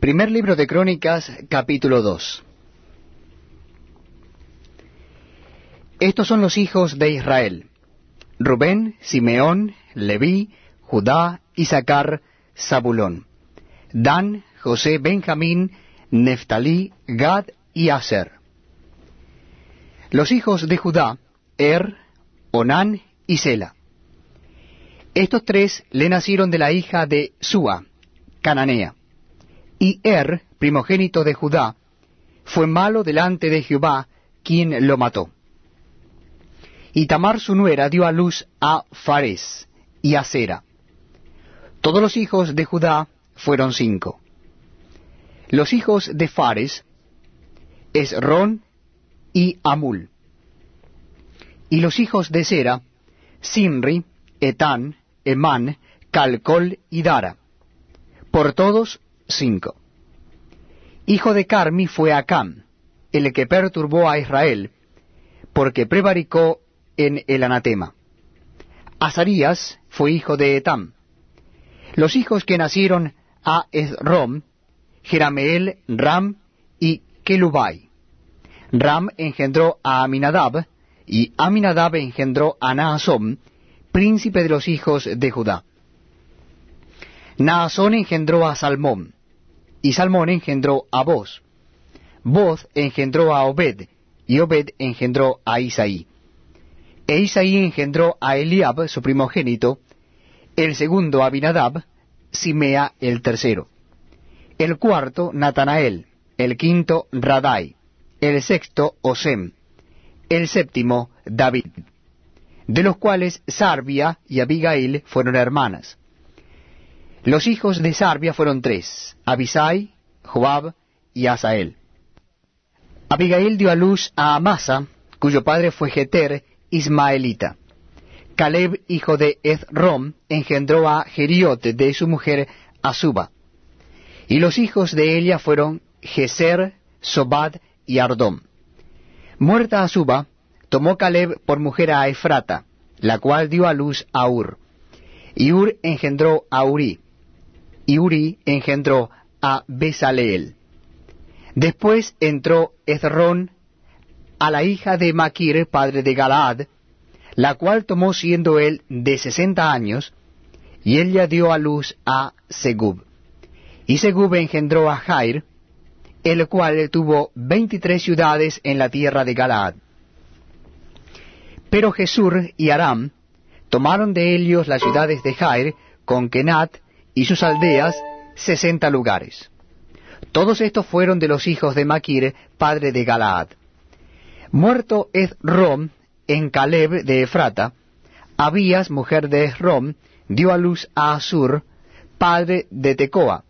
Primer libro de Crónicas, capítulo 2. Estos son los hijos de Israel. Rubén, Simeón, Leví, Judá, Isaacar, Zabulón. Dan, José, Benjamín, Neftalí, Gad y Aser. Los hijos de Judá, Er, Onán y Sela. Estos tres le nacieron de la hija de Sua, Cananea. Y Er, primogénito de Judá, fue malo delante de Jehová, quien lo mató. Y Tamar su nuera dio a luz a Fares y a Sera. Todos los hijos de Judá fueron cinco. Los hijos de Fares, Esrón y Amul. Y los hijos de Sera, Sinri, Etán, Emán, Calcol y Dara. Por todos, cinco. Hijo de Carmi fue Acam, el que perturbó a Israel, porque prevaricó en el anatema. Azarías fue hijo de Etam. Los hijos que nacieron a Esrom, Jerameel, Ram y Kelubai. Ram engendró a Aminadab, y Aminadab engendró a Naasom, príncipe de los hijos de Judá. Naasón engendró a Salmón, y Salmón engendró a Boz. Boz engendró a Obed, y Obed engendró a Isaí. E Isaí engendró a Eliab, su primogénito, el segundo Abinadab, Simea el tercero, el cuarto Natanael, el quinto Radai, el sexto Osem, el séptimo David, de los cuales Sarbia y Abigail fueron hermanas. Los hijos de Sarbia fueron tres, Abisai, Joab y Asael. Abigail dio a luz a Amasa, cuyo padre fue Jeter, ismaelita. Caleb, hijo de Ezrom, engendró a Jeriote de su mujer Azuba. Y los hijos de ella fueron Geser, Sobad y Ardom. Muerta Azuba, tomó Caleb por mujer a Efrata, la cual dio a luz a Ur. Y Ur engendró a Uri, y Uri engendró a Besaleel. Después entró Ezrón a la hija de Maquir, padre de Galaad, la cual tomó siendo él de sesenta años, y ella dio a luz a Segub. Y Segub engendró a Jair, el cual tuvo veintitrés ciudades en la tierra de Galaad. Pero Jesur y Aram tomaron de ellos las ciudades de Jair, con Kenat y sus aldeas, sesenta lugares. Todos estos fueron de los hijos de Maquir, padre de Galaad. Muerto Rom en Caleb de Efrata, Abías, mujer de Esrom, dio a luz a Asur, padre de Tecoa.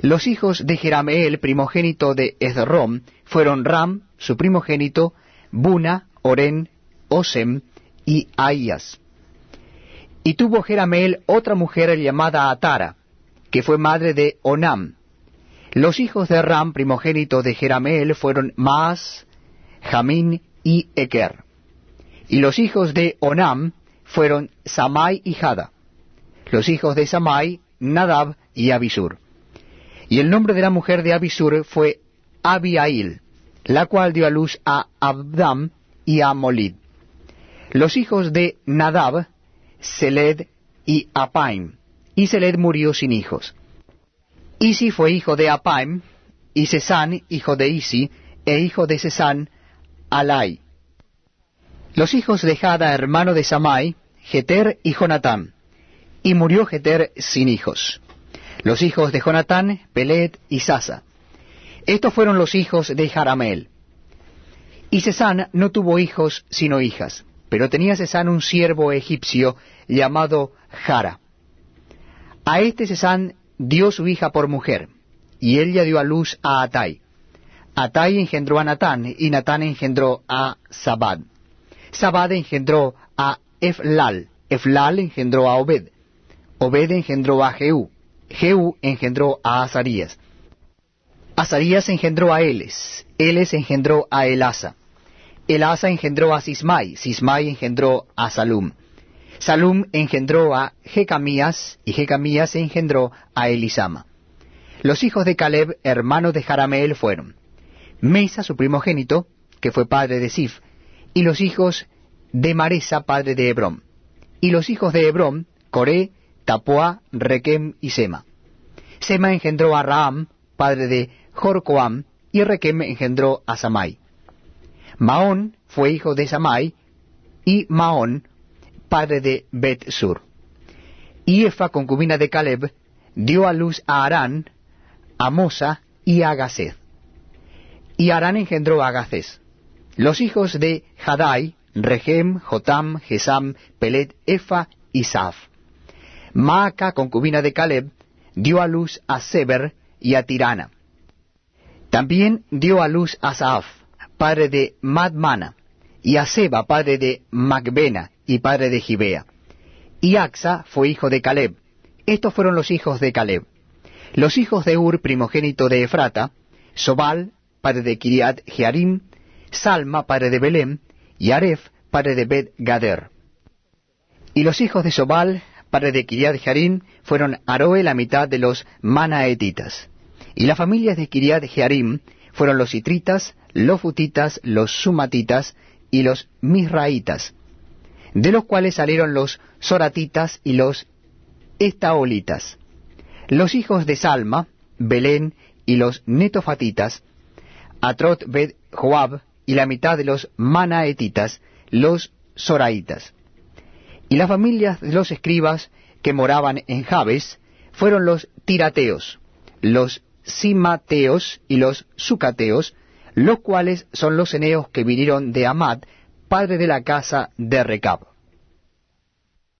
Los hijos de Jerameel, primogénito de Esrom, fueron Ram, su primogénito, Buna, Oren, Osem y Ahías. Y tuvo Jerameel otra mujer llamada Atara, que fue madre de Onam. Los hijos de Ram, primogénito de Jerameel, fueron Maas, Jamín y Eker. Y los hijos de Onam fueron Samai y Jada. Los hijos de Samai, Nadab y Abisur. Y el nombre de la mujer de Abisur fue Abiail, la cual dio a luz a Abdam y a Molid. Los hijos de Nadab, Seled y Apaim. Y Seled murió sin hijos. Isi fue hijo de Apaim, y Sesán hijo de Isi, e hijo de Sesán, Alai. Los hijos de Jada, hermano de Samai, Jeter y Jonatán. Y murió Jeter sin hijos. Los hijos de Jonatán, Pelet y Sasa. Estos fueron los hijos de Jaramel. Y Sesán no tuvo hijos sino hijas, pero tenía Sesán un siervo egipcio llamado Jara. A este Sesán dio su hija por mujer, y ella dio a luz a Atai. Atai engendró a Natán, y Natán engendró a Sabad. Sabad engendró a Eflal, Eflal engendró a Obed. Obed engendró a Jehú, Jehú engendró a Azarías. Azarías engendró a Eles, Eles engendró a Elasa. Elasa engendró a Sismai, Sismai engendró a Salum. Salum engendró a Jecamías, y Jecamías engendró a Elisama. Los hijos de Caleb, hermano de Jarameel, fueron Mesa, su primogénito, que fue padre de Sif, y los hijos de Maresa, padre de Hebrón. Y los hijos de Hebrón, Coré, Tapuá, Requem y Sema. Sema engendró a Raam, padre de Jorcoam, y Requem engendró a Samai. Maón fue hijo de Samai, y Maón, padre de Bet-Sur. Y Efa, concubina de Caleb, dio a luz a Arán, a Mosa y a Gaced. Y Arán engendró a. Los hijos de Hadai, Regem, Jotam, Gesam, Pelet, Efa y Saf. Maaca, concubina de Caleb, dio a luz a Seber y a Tirana. También dio a luz a Saaf, padre de Madmana, y a Seba, padre de Macbena y padre de Gibea. Y Axa fue hijo de Caleb. Estos fueron los hijos de Caleb. Los hijos de Ur, primogénito de Efrata, Sobal, padre de Kiriat Jearim, Salma, padre de Belém, y Aref, padre de Bet Gader. Y los hijos de Sobal, padre de Kiriat Jearim, fueron Aroe, la mitad de los Manaetitas. Y las familias de Kiriat Jearim fueron los Itritas, los Futitas, los Sumatitas y los Misraitas, de los cuales salieron los Soratitas y los Estaolitas. Los hijos de Salma, Belén y los Netofatitas, Atrot Bet Joab y la mitad de los Manaetitas, los Soraitas. Y las familias de los escribas que moraban en Jabes fueron los Tirateos, los Simateos y los Sucateos, los cuales son los eneos que vinieron de Amad, padre de la casa de Recab.